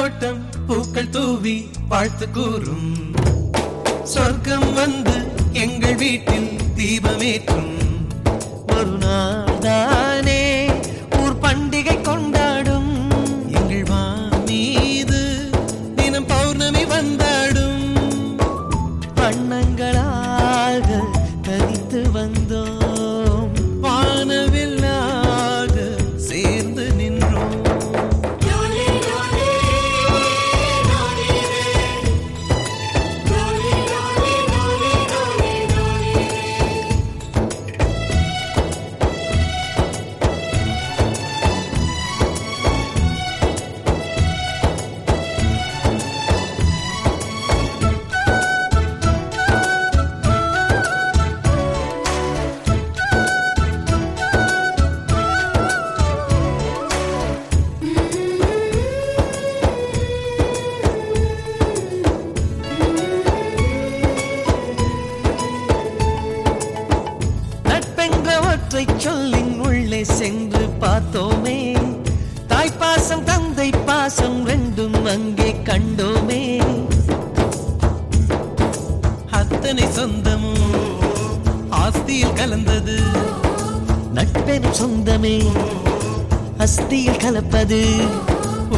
தோட்டம் பூக்கள் தூவி வாழ்த்து கூறும். சொர்க்கம் வந்து எங்கள் வீட்டில் தீபமேற்றும். ஒரு நாள்தானே ஊர் பண்டிகை கொண்டாடும். எங்கள் வா மீது தினம் பௌர்ணமி வந்தாடும். வண்ணங்களாக தரித்து வந்தோம். வானவில் சொந்தமும் ஆஸ்தியில் கலந்தது. நட்பெனும் சொந்தமே. அஸ்தியில் கலப்பது.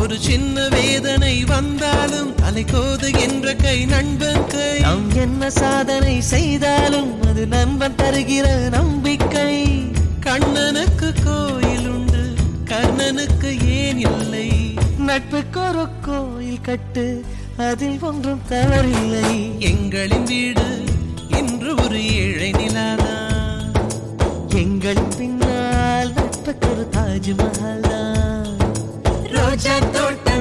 ஒரு சின்ன வேதனை வந்தாலும் அலைகோது என்ற கை நண்பன் கை. நாம் என்ன சாதனை செய்தாலும் அது நண்பன் தருகிற நம்பிக்கை. கண்ணனுக்கு கோயில் உண்டு கர்ணனுக்கு ஏன் இல்லை? நட்புக்கு ஒரு கோயில் கட்டு அதில் ஒன்றும் தவறில்லை. எங்களின் வீடு என்று ஒரு ஏழை நிலாதா? எங்கள் பின்னால் நட்புக்கு ஒரு தாஜ்மஹால்? ரோஜா தோட்டம்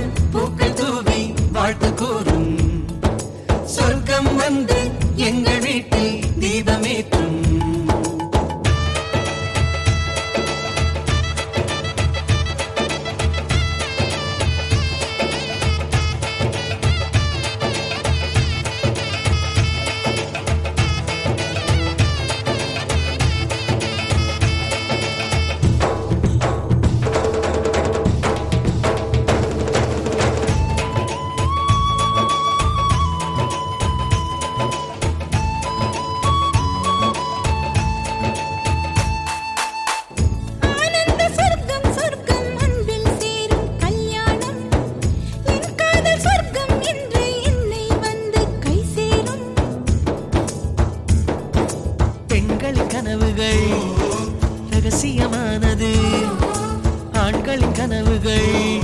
கனவுகள்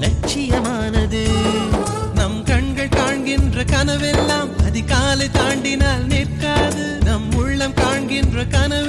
லட்சியமானது. நம் கண்கள் காண்கின்ற கனவெல்லாம் அதிகாலை தாண்டினால் நிற்காது. நம் உள்ளம் காண்கின்ற கனவு